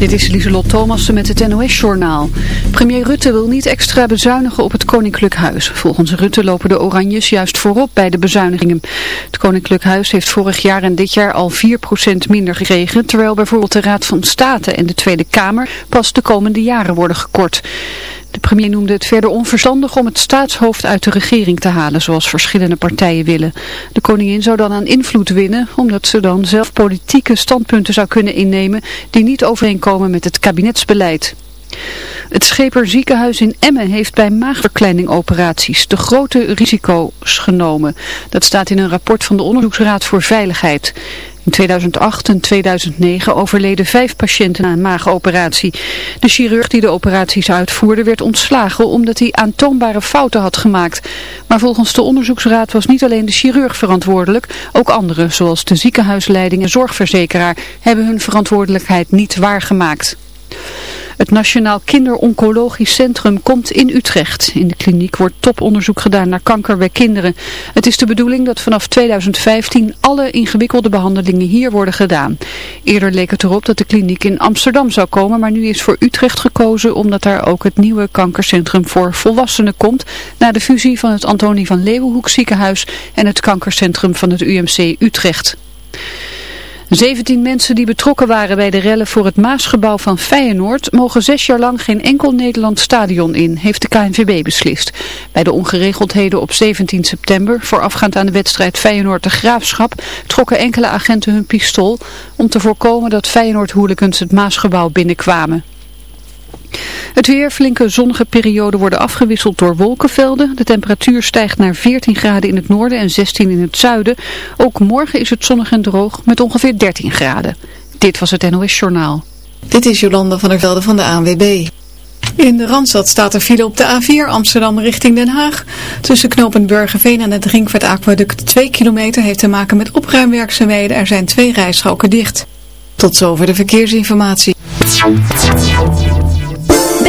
Dit is Lieselot Thomassen met het NOS-journaal. Premier Rutte wil niet extra bezuinigen op het Koninklijk Huis. Volgens Rutte lopen de Oranjes juist voorop bij de bezuinigingen. Het Koninklijk Huis heeft vorig jaar en dit jaar al 4% minder gekregen... terwijl bijvoorbeeld de Raad van State en de Tweede Kamer pas de komende jaren worden gekort. De premier noemde het verder onverstandig om het staatshoofd uit de regering te halen, zoals verschillende partijen willen. De koningin zou dan aan invloed winnen, omdat ze dan zelf politieke standpunten zou kunnen innemen die niet overeenkomen met het kabinetsbeleid. Het Scheper ziekenhuis in Emmen heeft bij maagverkleiningoperaties de grote risico's genomen. Dat staat in een rapport van de Onderzoeksraad voor Veiligheid. In 2008 en 2009 overleden vijf patiënten na een maagoperatie. De chirurg die de operaties uitvoerde werd ontslagen omdat hij aantoonbare fouten had gemaakt. Maar volgens de onderzoeksraad was niet alleen de chirurg verantwoordelijk, ook anderen zoals de ziekenhuisleiding en zorgverzekeraar hebben hun verantwoordelijkheid niet waargemaakt. Het Nationaal Kinderoncologisch Centrum komt in Utrecht. In de kliniek wordt toponderzoek gedaan naar kanker bij kinderen. Het is de bedoeling dat vanaf 2015 alle ingewikkelde behandelingen hier worden gedaan. Eerder leek het erop dat de kliniek in Amsterdam zou komen, maar nu is voor Utrecht gekozen omdat daar ook het nieuwe kankercentrum voor volwassenen komt, na de fusie van het Antonie van Leeuwenhoek ziekenhuis en het kankercentrum van het UMC Utrecht. 17 mensen die betrokken waren bij de rellen voor het Maasgebouw van Feyenoord mogen zes jaar lang geen enkel Nederlands stadion in, heeft de KNVB beslist. Bij de ongeregeldheden op 17 september, voorafgaand aan de wedstrijd Feyenoord de Graafschap, trokken enkele agenten hun pistool om te voorkomen dat Feyenoord hooligans het Maasgebouw binnenkwamen. Het weer, flinke zonnige perioden worden afgewisseld door wolkenvelden. De temperatuur stijgt naar 14 graden in het noorden en 16 in het zuiden. Ook morgen is het zonnig en droog met ongeveer 13 graden. Dit was het NOS Journaal. Dit is Jolanda van der Velde van de ANWB. In de Randstad staat er file op de A4 Amsterdam richting Den Haag. Tussen knooppunt Burgerveen en het Ringvaart Aquaduct 2 kilometer heeft te maken met opruimwerkzaamheden. Er zijn twee rijstroken dicht. Tot zover de verkeersinformatie.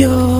Your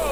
Whoa!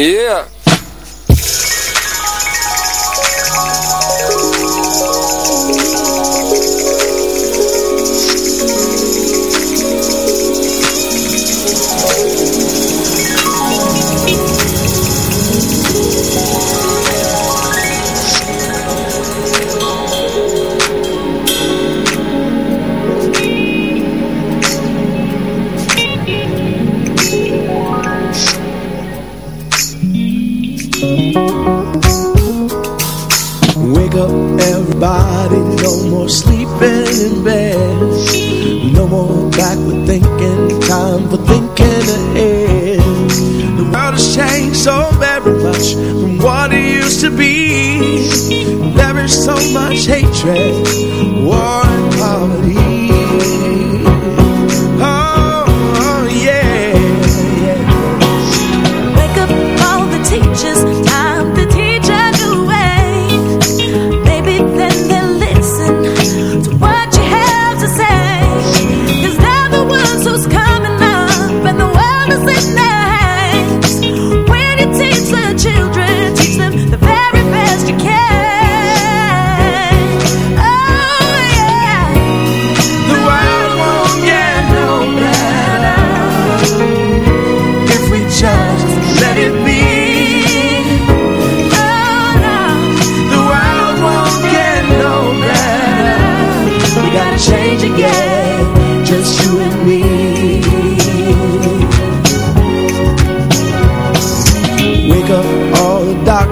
Yeah.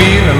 feeling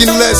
skinless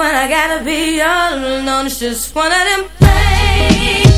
When I gotta be alone, it's just one of them things.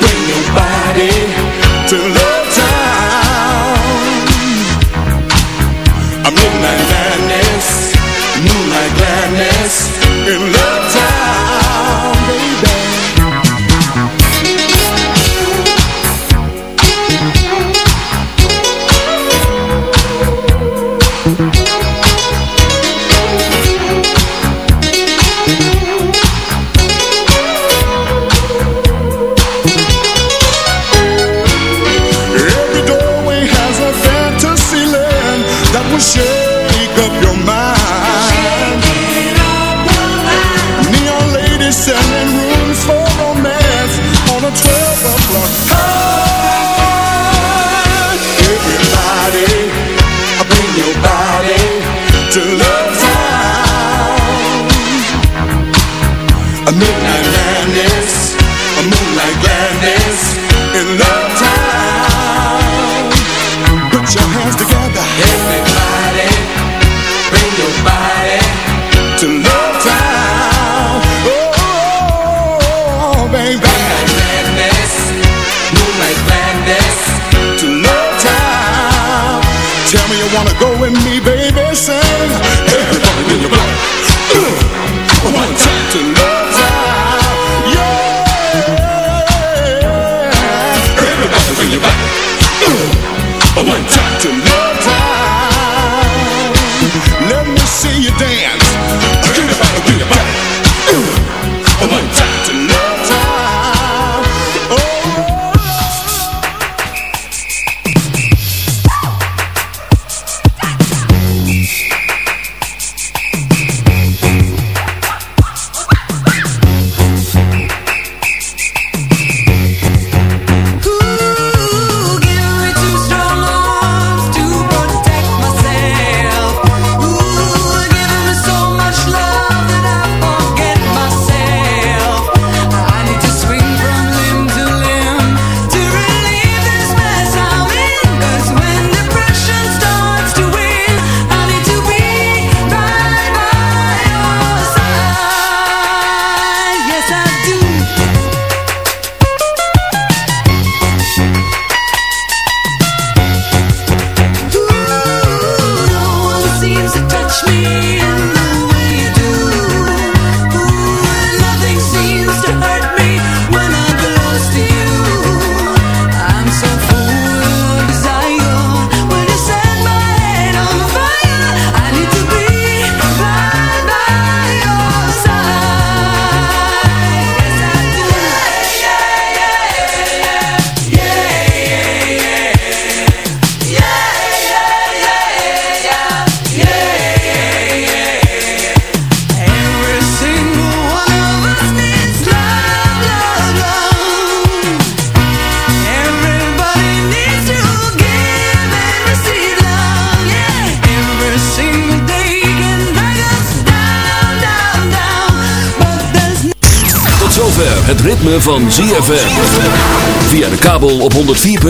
Bring body